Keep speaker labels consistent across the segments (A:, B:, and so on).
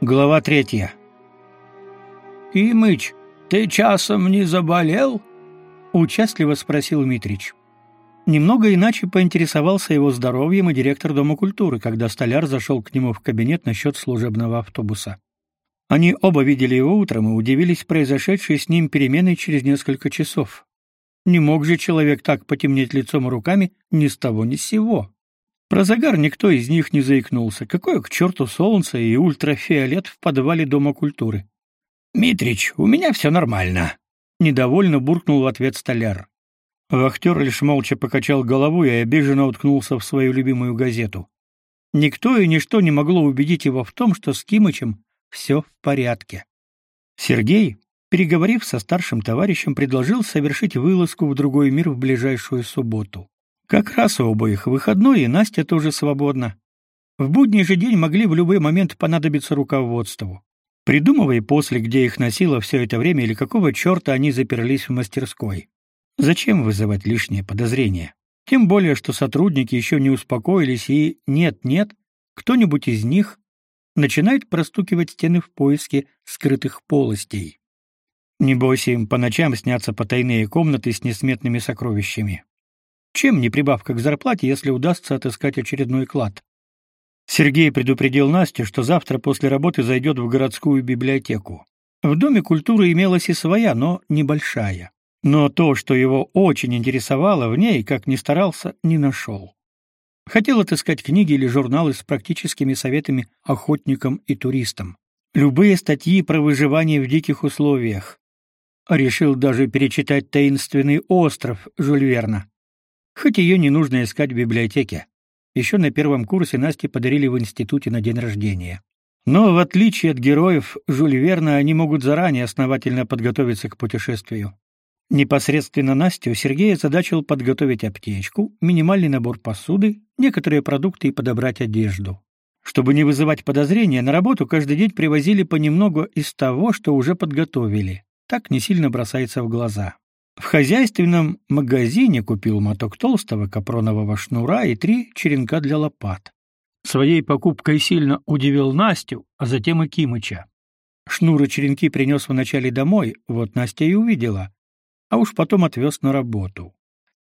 A: Глава третья.
B: «Имыч, ты часом не заболел?»
A: — участливо спросил Митрич. Немного иначе поинтересовался его здоровьем и директор Дома культуры, когда столяр зашел к нему в кабинет насчет служебного автобуса. Они оба видели его утром и удивились произошедшей с ним переменой через несколько часов. Не мог же человек так потемнеть лицом и руками ни с того ни с сего. Про загар никто из них не заикнулся. Какое к черту солнце и ультрафиолет в подвале Дома культуры?
B: «Митрич, у меня все нормально», — недовольно буркнул в ответ столяр.
A: Вахтер лишь молча покачал головой и обиженно уткнулся в свою любимую газету. Никто и ничто не могло убедить его в том, что с Кимычем все в порядке. Сергей, переговорив со старшим товарищем, предложил совершить вылазку в другой мир в ближайшую субботу. Как раз у обоих выходной, и Настя тоже свободна. В будний же день могли в любой момент понадобиться руководству. Придумывай после, где их носило все это время или какого черта они заперлись в мастерской. Зачем вызывать лишние подозрения? Тем более, что сотрудники еще не успокоились и нет-нет, кто-нибудь из них начинает простукивать стены в поиске скрытых полостей. Небось им по ночам снятся потайные комнаты с несметными сокровищами. Чем не прибавка к зарплате, если удастся отыскать очередной клад? Сергей предупредил Настю, что завтра после работы зайдет в городскую библиотеку. В доме культуры имелась и своя, но небольшая. Но то, что его очень интересовало в ней, как ни старался, не нашел. Хотел отыскать книги или журналы с практическими советами охотникам и туристам. Любые статьи про выживание в диких условиях. Решил даже перечитать «Таинственный остров» Жюль Верна хоть ее не нужно искать в библиотеке. Еще на первом курсе Насте подарили в институте на день рождения. Но в отличие от героев Жюль Верна, они могут заранее основательно подготовиться к путешествию. Непосредственно Настю Сергей задачил подготовить аптечку, минимальный набор посуды, некоторые продукты и подобрать одежду. Чтобы не вызывать подозрения, на работу каждый день привозили понемногу из того, что уже подготовили. Так не сильно бросается в глаза. В хозяйственном магазине купил моток толстого капронового шнура и три черенка для лопат. Своей покупкой сильно удивил Настю, а затем и Кимыча. Шнур и черенки принес вначале домой, вот Настя и увидела, а уж потом отвез на работу.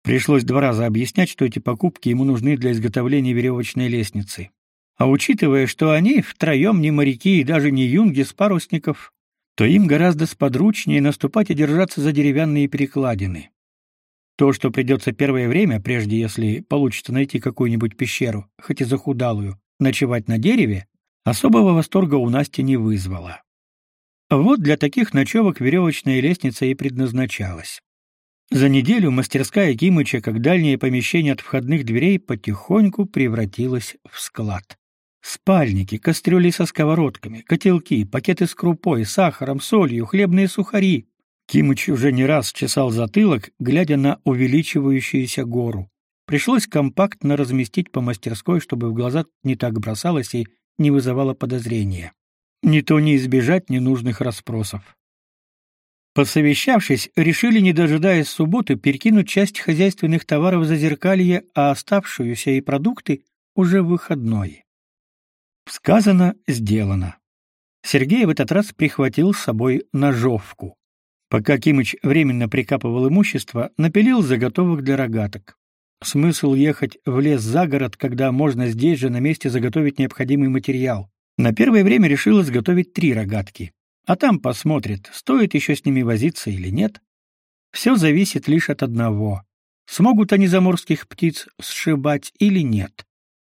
A: Пришлось два раза объяснять, что эти покупки ему нужны для изготовления веревочной лестницы. А учитывая, что они втроем не моряки и даже не юнги с парусников, то им гораздо сподручнее наступать и держаться за деревянные перекладины. То, что придется первое время, прежде если получится найти какую-нибудь пещеру, хоть и захудалую, ночевать на дереве, особого восторга у Насти не вызвало. Вот для таких ночевок веревочная лестница и предназначалась. За неделю мастерская Кимыча, как дальнее помещение от входных дверей, потихоньку превратилась в склад. Спальники, кастрюли со сковородками, котелки, пакеты с крупой, сахаром, солью, хлебные сухари. Кимыч уже не раз чесал затылок, глядя на увеличивающуюся гору. Пришлось компактно разместить по мастерской, чтобы в глаза не так бросалось и не вызывало подозрения. Ни то не избежать ненужных расспросов. Посовещавшись, решили, не дожидаясь субботы, перекинуть часть хозяйственных товаров за зеркалье, а оставшуюся и продукты уже выходной. Сказано, сделано. Сергей в этот раз прихватил с собой ножовку. Пока Кимыч временно прикапывал имущество, напилил заготовок для рогаток. Смысл ехать в лес за город, когда можно здесь же на месте заготовить необходимый материал. На первое время решил изготовить три рогатки. А там посмотрит, стоит еще с ними возиться или нет. Все зависит лишь от одного. Смогут они заморских птиц сшибать или нет.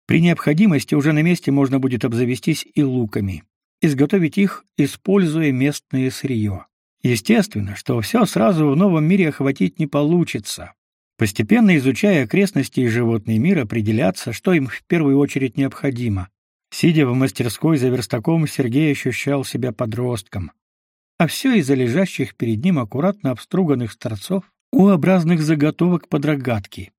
A: При необходимости уже на месте можно будет обзавестись и луками, изготовить их, используя местное сырье. Естественно, что все сразу в новом мире охватить не получится. Постепенно изучая окрестности и животный мир, определяться, что им в первую очередь необходимо. Сидя в мастерской за верстаком, Сергей ощущал себя подростком. А все из-за лежащих перед ним аккуратно обструганных торцов, U-образных заготовок под рогатки.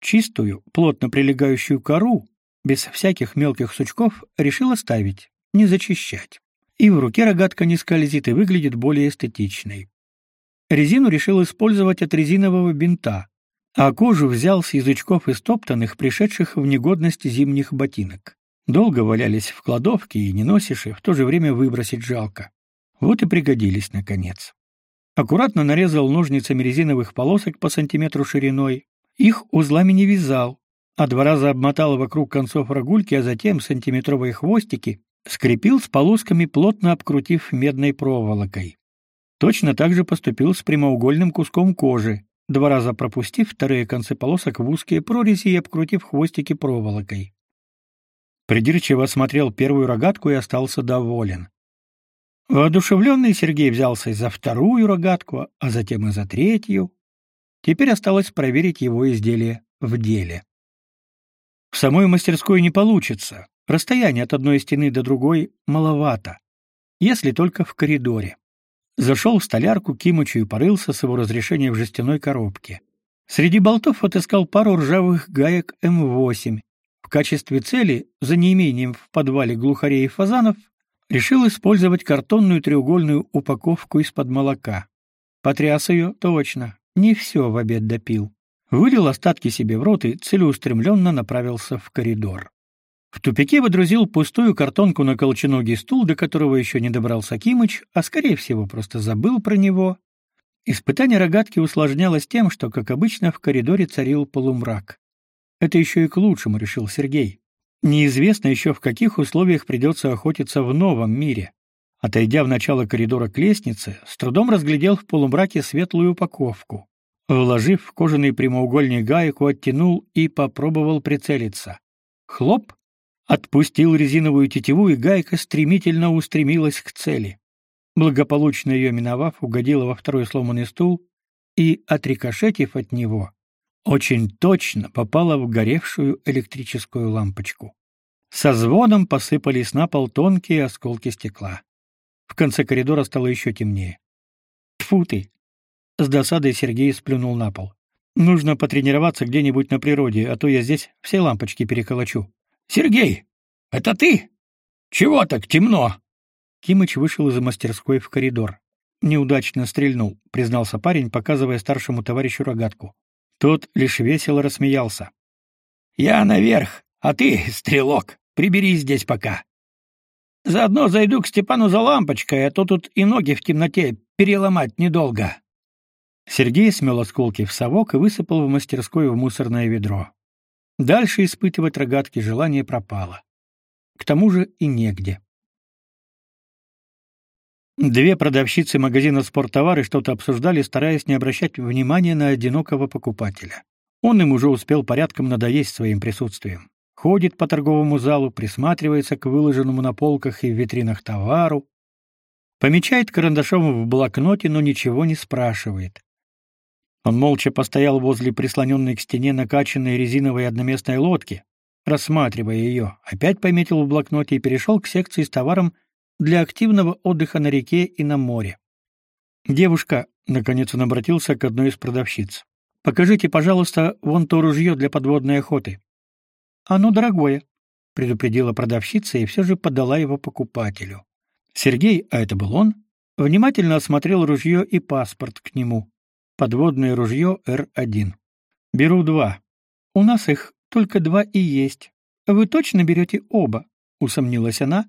A: Чистую, плотно прилегающую кору, без всяких мелких сучков, решил оставить, не зачищать. И в руке рогатка не скользит и выглядит более эстетичной. Резину решил использовать от резинового бинта, а кожу взял с язычков истоптанных, пришедших в негодность зимних ботинок. Долго валялись в кладовке и не носишь, и в то же время выбросить жалко. Вот и пригодились наконец. Аккуратно нарезал ножницами резиновых полосок по сантиметру шириной. Их узлами не вязал, а два раза обмотал вокруг концов рогульки, а затем сантиметровые хвостики скрепил с полосками, плотно обкрутив медной проволокой. Точно так же поступил с прямоугольным куском кожи, два раза пропустив вторые концы полосок в узкие прорези и обкрутив хвостики проволокой. Придирчиво осмотрел первую рогатку и остался доволен. Воодушевленный Сергей взялся за вторую рогатку, а затем и за третью. Теперь осталось проверить его изделие в деле. В самой мастерской не получится. Расстояние от одной стены до другой маловато, если только в коридоре. Зашел в столярку Кимычу и порылся с его разрешения в жестяной коробке. Среди болтов отыскал пару ржавых гаек М8. В качестве цели, за неимением в подвале глухарей и фазанов, решил использовать картонную треугольную упаковку из-под молока. Потряс ее, точно, не все в обед допил. Вылил остатки себе в рот и целеустремленно направился в коридор. В тупике водрузил пустую картонку на колченогий стул, до которого еще не добрался Кимыч, а скорее всего просто забыл про него. Испытание рогатки усложнялось тем, что, как обычно, в коридоре царил полумрак. Это еще и к лучшему, решил Сергей. Неизвестно еще, в каких условиях придется охотиться в новом мире. Отойдя в начало коридора к лестнице, с трудом разглядел в полумраке светлую упаковку. Вложив в кожаный прямоугольник гайку, оттянул и попробовал прицелиться. Хлоп! Отпустил резиновую тетиву, и гайка стремительно устремилась к цели. Благополучно ее миновав, угодила во второй сломанный стул и, отрикошетив от него, очень точно попала в горевшую электрическую лампочку. Со звоном посыпались на пол тонкие осколки стекла. В конце коридора стало еще темнее. Тьфу ты! С досадой Сергей сплюнул на пол. Нужно потренироваться где-нибудь на природе, а то я здесь все лампочки переколочу. Сергей, это ты? Чего так темно? Кимыч вышел из мастерской в коридор. Неудачно стрельнул, признался парень, показывая старшему товарищу рогатку. Тот лишь весело рассмеялся. Я наверх, а ты, стрелок, приберись здесь пока. Заодно зайду к Степану за лампочкой, а то тут и ноги в темноте переломать недолго. Сергей смел осколки в совок и высыпал в мастерскую в мусорное ведро. Дальше испытывать рогатки желание пропало. К тому же и негде. Две продавщицы магазина «Спорттовары» что-то обсуждали, стараясь не обращать внимания на одинокого покупателя. Он им уже успел порядком надоесть своим присутствием. Ходит по торговому залу, присматривается к выложенному на полках и в витринах товару, помечает карандашом в блокноте, но ничего не спрашивает. Он молча постоял возле прислоненной к стене накачанной резиновой одноместной лодки, рассматривая ее, опять пометил в блокноте и перешел к секции с товаром для активного отдыха на реке и на море. Девушка, наконец он обратился к одной из продавщиц. Покажите, пожалуйста, вон то ружье для подводной охоты. Оно дорогое, предупредила продавщица и все же подала его покупателю. Сергей, а это был он, внимательно осмотрел ружье и паспорт к нему подводное ружье Р-1. Беру два. У нас их только два и есть. Вы точно берете оба? усомнилась она,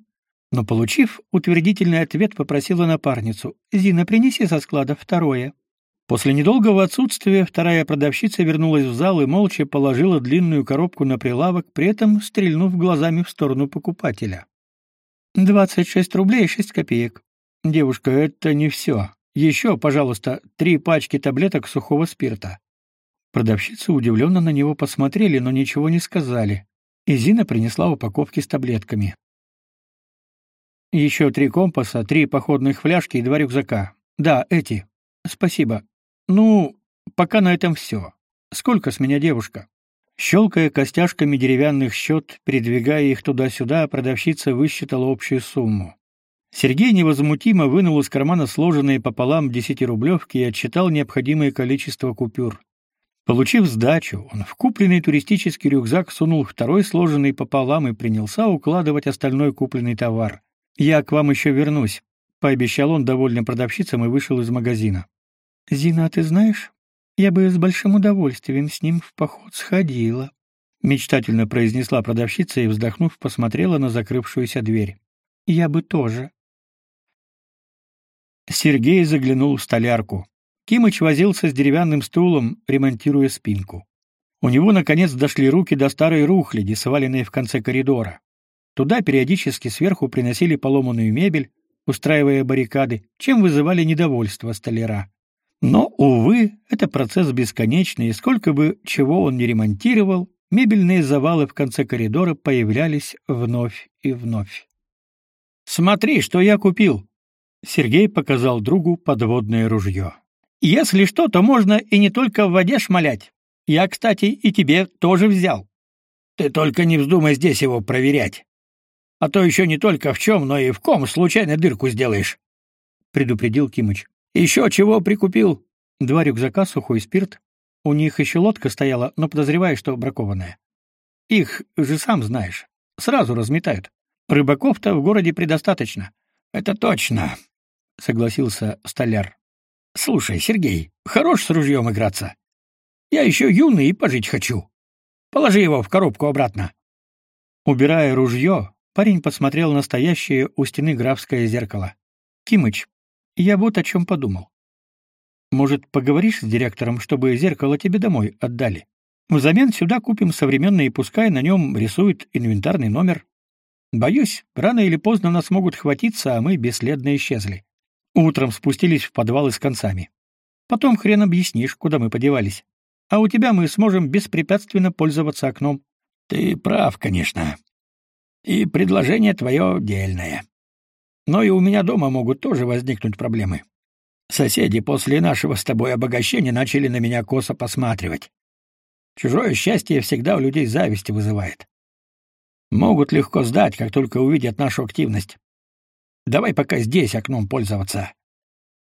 A: но получив утвердительный ответ, попросила напарницу: "Зина, принеси со склада второе". После недолгого отсутствия вторая продавщица вернулась в зал и молча положила длинную коробку на прилавок, при этом стрельнув глазами в сторону покупателя. «Двадцать шесть рублей шесть копеек. Девушка, это не все. Еще, пожалуйста, три пачки таблеток сухого спирта. Продавщицы удивленно на него посмотрели, но ничего не сказали. И Зина принесла упаковки с таблетками. Еще три компаса, три походных фляжки и два рюкзака. Да, эти. Спасибо. Ну, пока на этом все. Сколько с меня девушка? Щелкая костяшками деревянных счет, передвигая их туда-сюда, продавщица высчитала общую сумму. Сергей невозмутимо вынул из кармана сложенные пополам десятирублевки и отсчитал необходимое количество купюр. Получив сдачу, он в купленный туристический рюкзак сунул второй сложенный пополам и принялся укладывать остальной купленный товар. «Я к вам еще вернусь», — пообещал он довольным продавщицам и вышел из магазина. «Зина, ты знаешь, я бы с большим удовольствием с ним в поход сходила», мечтательно произнесла продавщица и, вздохнув, посмотрела на закрывшуюся дверь. Я бы тоже. Сергей заглянул в столярку. Кимыч возился с деревянным стулом, ремонтируя спинку. У него наконец дошли руки до старой рухляди, сваленной в конце коридора. Туда периодически сверху приносили поломанную мебель, устраивая баррикады, чем вызывали недовольство столяра. Но увы, это процесс бесконечный, и сколько бы чего он ни ремонтировал, мебельные завалы в конце коридора появлялись вновь и вновь. Смотри, что я купил. Сергей показал другу подводное ружье. Если что, то можно и не только в воде шмалять. Я, кстати, и тебе тоже взял. Ты только не вздумай здесь его проверять. А то еще не только в чем, но и в ком случайно дырку сделаешь, предупредил Кимыч. Еще чего прикупил? Два рюкзака, сухой спирт. У них еще лодка стояла, но подозреваю, что бракованная. Их же сам знаешь, сразу разметают. Рыбаков-то в городе предостаточно. Это точно, согласился столяр. Слушай, Сергей, хорош с ружьем играться. Я еще юный и пожить хочу. Положи его в коробку обратно. Убирая ружье, парень посмотрел на стоящее у стены графское зеркало. Кимыч, я вот о чем подумал. Может, поговоришь с директором, чтобы зеркало тебе домой отдали? Взамен сюда купим современное и пускай на нем рисует инвентарный номер. Боюсь, рано или поздно нас могут хватиться, а мы бесследно исчезли. Утром спустились в подвалы с концами. Потом хрен объяснишь, куда мы подевались. А у тебя мы сможем беспрепятственно пользоваться окном. Ты прав, конечно. И предложение твое дельное. Но и у меня дома могут тоже возникнуть проблемы. Соседи после нашего с тобой обогащения начали на меня косо посматривать. Чужое счастье всегда у людей зависть вызывает. Могут легко сдать, как только увидят нашу активность. Давай пока здесь окном пользоваться.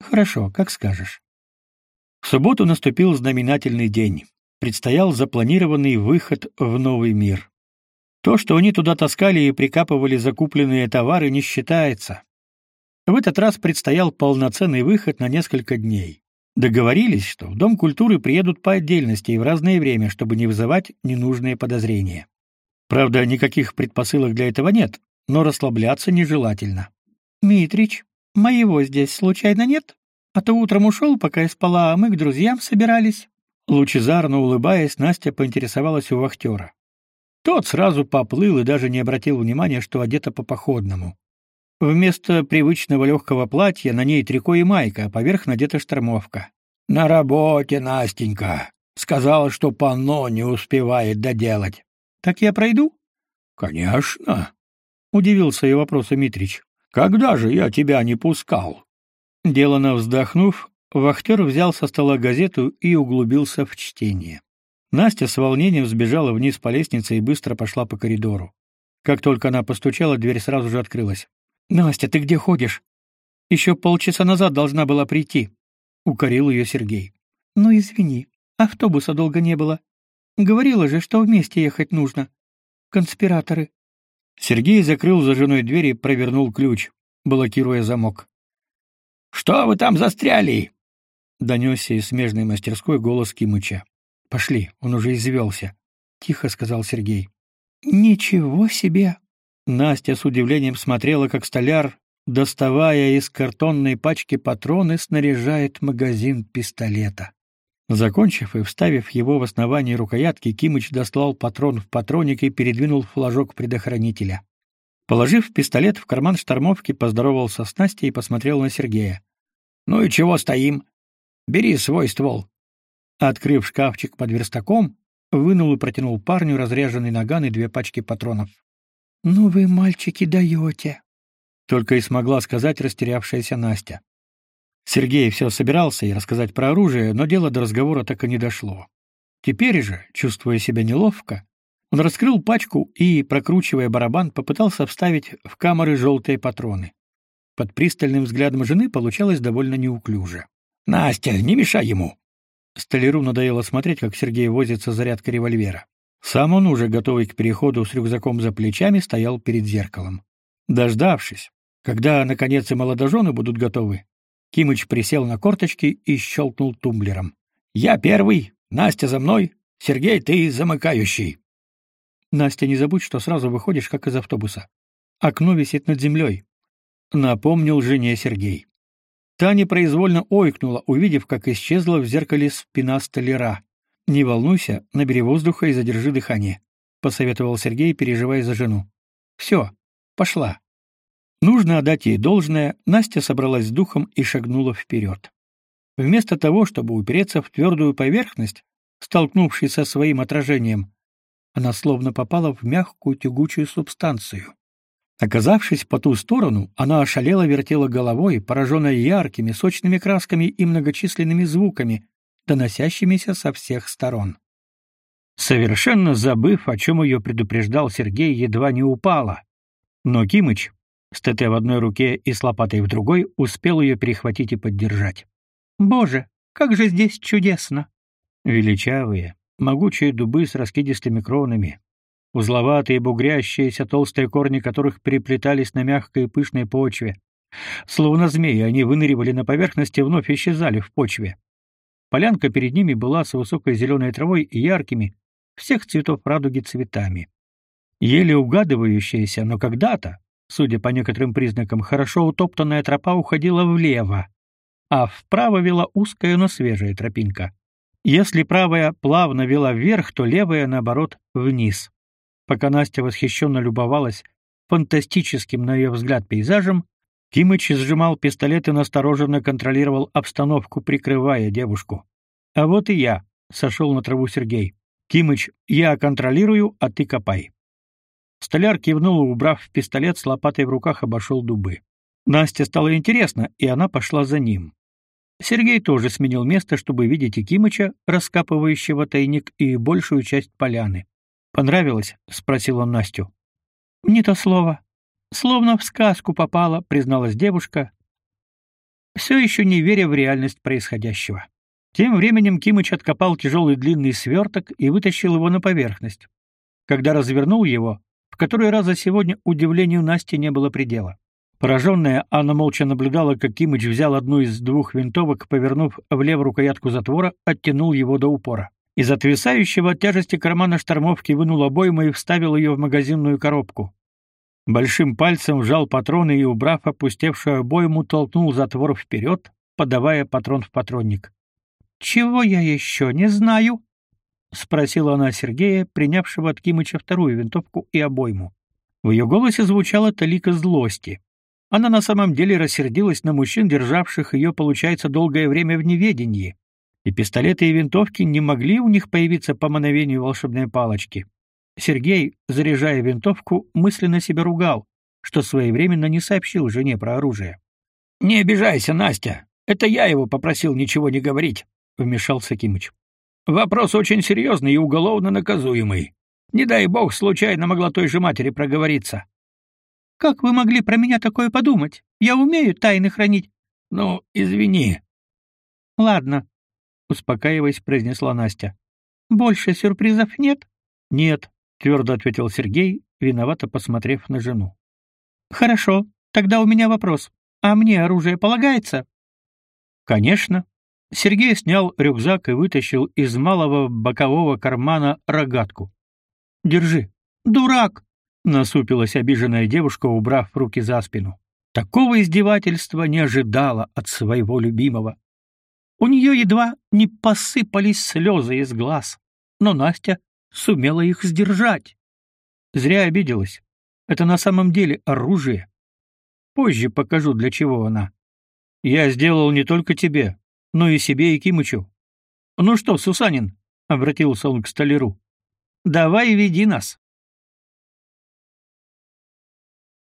A: Хорошо, как скажешь. В субботу наступил знаменательный день. Предстоял запланированный выход в новый мир. То, что они туда таскали и прикапывали закупленные товары, не считается. В этот раз предстоял полноценный выход на несколько дней. Договорились, что в Дом культуры приедут по отдельности и в разное время, чтобы не вызывать ненужные подозрения. Правда, никаких предпосылок для этого нет, но расслабляться нежелательно. Митрич, моего здесь случайно нет? А то утром ушел, пока я спала, а мы к друзьям собирались. Лучезарно улыбаясь, Настя поинтересовалась у вахтера. Тот сразу поплыл и даже не обратил внимания, что одета по-походному. Вместо привычного легкого платья на ней трико и майка, а поверх надета штормовка. «На работе, Настенька. Сказала, что панно не успевает доделать. Так я пройду? Конечно, удивился ее вопросу Митрич. Когда же я тебя не пускал? Делано вздохнув, вахтер взял со стола газету и углубился в чтение. Настя с волнением сбежала вниз по лестнице и быстро пошла по коридору. Как только она постучала, дверь сразу же открылась. Настя, ты где ходишь? Еще полчаса назад должна была прийти, укорил ее Сергей. Ну извини, автобуса долго не было. Говорила же, что вместе ехать нужно. Конспираторы. Сергей закрыл за женой дверь и провернул ключ, блокируя замок. Что вы там застряли? донесся из смежной мастерской голос Кимыча. Пошли, он уже извелся», — тихо сказал Сергей. Ничего себе, Настя с удивлением смотрела, как столяр, доставая из картонной пачки патроны, снаряжает магазин пистолета. Закончив и вставив его в основание рукоятки, Кимыч достал патрон в патронник и передвинул флажок предохранителя. Положив пистолет в карман штормовки, поздоровался с Настей и посмотрел на Сергея. «Ну и чего стоим? Бери свой ствол». Открыв шкафчик под верстаком, вынул и протянул парню разряженный наган и две пачки патронов. «Ну вы, мальчики, даете!» Только и смогла сказать растерявшаяся Настя. Сергей все собирался и рассказать про оружие, но дело до разговора так и не дошло. Теперь же, чувствуя себя неловко, он раскрыл пачку и, прокручивая барабан, попытался вставить в камеры желтые патроны. Под пристальным взглядом жены получалось довольно неуклюже. «Настя, не мешай ему!» Столяру надоело смотреть, как Сергей возится зарядкой револьвера. Сам он, уже готовый к переходу с рюкзаком за плечами, стоял перед зеркалом. Дождавшись, когда, наконец, и молодожены будут готовы, Кимыч присел на корточки и щелкнул тумблером. «Я первый, Настя за мной, Сергей, ты замыкающий». Настя, не забудь, что сразу выходишь как из автобуса. Окно висит над землей», — напомнил жене Сергей. Таня произвольно ойкнула, увидев, как исчезла в зеркале спина столяра. «Не волнуйся, набери воздуха и задержи дыхание», — посоветовал Сергей, переживая за жену. «Все, пошла». Нужно отдать ей должное, Настя собралась с духом и шагнула вперед. Вместо того, чтобы упереться в твердую поверхность, столкнувшись со своим отражением, она словно попала в мягкую тягучую субстанцию. Оказавшись по ту сторону, она ошалела вертела головой, пораженная яркими, сочными красками и многочисленными звуками, доносящимися со всех сторон. Совершенно забыв, о чем ее предупреждал Сергей, едва не упала. Но Кимыч, с ТТ в одной руке и с лопатой в другой, успел ее перехватить и поддержать. «Боже, как же здесь чудесно!» Величавые, могучие дубы с раскидистыми кронами, узловатые бугрящиеся толстые корни которых переплетались на мягкой и пышной почве. Словно змеи, они выныривали на поверхность и вновь исчезали в почве. Полянка перед ними была с высокой зеленой травой и яркими, всех цветов радуги цветами. Еле угадывающаяся, но когда-то, судя по некоторым признакам, хорошо утоптанная тропа уходила влево, а вправо вела узкая, но свежая тропинка. Если правая плавно вела вверх, то левая, наоборот, вниз. Пока Настя восхищенно любовалась фантастическим, на ее взгляд, пейзажем, Кимыч сжимал пистолет и настороженно контролировал обстановку, прикрывая девушку. «А вот и я», — сошел на траву Сергей. «Кимыч, я контролирую, а ты копай». Столяр кивнул убрав пистолет с лопатой в руках, обошел дубы. Насте стало интересно, и она пошла за ним. Сергей тоже сменил место, чтобы видеть и Кимыча, раскапывающего тайник, и большую часть поляны. «Понравилось?» — спросил он Настю. «Не то слово. Словно в сказку попала», — призналась девушка, все еще не веря в реальность происходящего. Тем временем Кимыч откопал тяжелый длинный сверток и вытащил его на поверхность. Когда развернул его, в который раз за сегодня удивлению Насти не было предела. Пораженная, Анна молча наблюдала, как Кимыч взял одну из двух винтовок, повернув влево рукоятку затвора, оттянул его до упора. Из отвисающего от тяжести кармана штормовки вынул обойму и вставил ее в магазинную коробку. Большим пальцем вжал патроны и, убрав опустевшую обойму, толкнул затвор вперед, подавая патрон в патронник. «Чего я еще не знаю?» — спросила она Сергея, принявшего от Кимыча вторую винтовку и обойму. В ее голосе звучала талика злости. Она на самом деле рассердилась на мужчин, державших ее, получается, долгое время в неведении. И пистолеты и винтовки не могли у них появиться по мановению волшебной палочки. Сергей, заряжая винтовку, мысленно себя ругал, что своевременно не сообщил жене про оружие. «Не обижайся, Настя. Это я его попросил ничего не говорить», — вмешался Кимыч. «Вопрос очень серьезный и уголовно наказуемый. Не дай бог, случайно могла той же матери проговориться. Как вы могли про меня такое подумать? Я умею тайны хранить. Ну, извини. Ладно, успокаиваясь, произнесла Настя. Больше сюрпризов нет? Нет, твердо ответил Сергей, виновато посмотрев на жену. Хорошо, тогда у меня вопрос. А мне оружие полагается? Конечно. Сергей снял рюкзак и вытащил из малого бокового кармана рогатку. Держи. Дурак, насупилась обиженная девушка, убрав руки за спину. Такого издевательства не ожидала от своего любимого. У нее едва не посыпались слезы из глаз, но Настя сумела их сдержать. Зря обиделась. Это на самом деле оружие. Позже покажу, для чего она. Я сделал не только тебе, но и себе и Кимычу. Ну что, Сусанин, обратился он к столяру. Давай веди нас.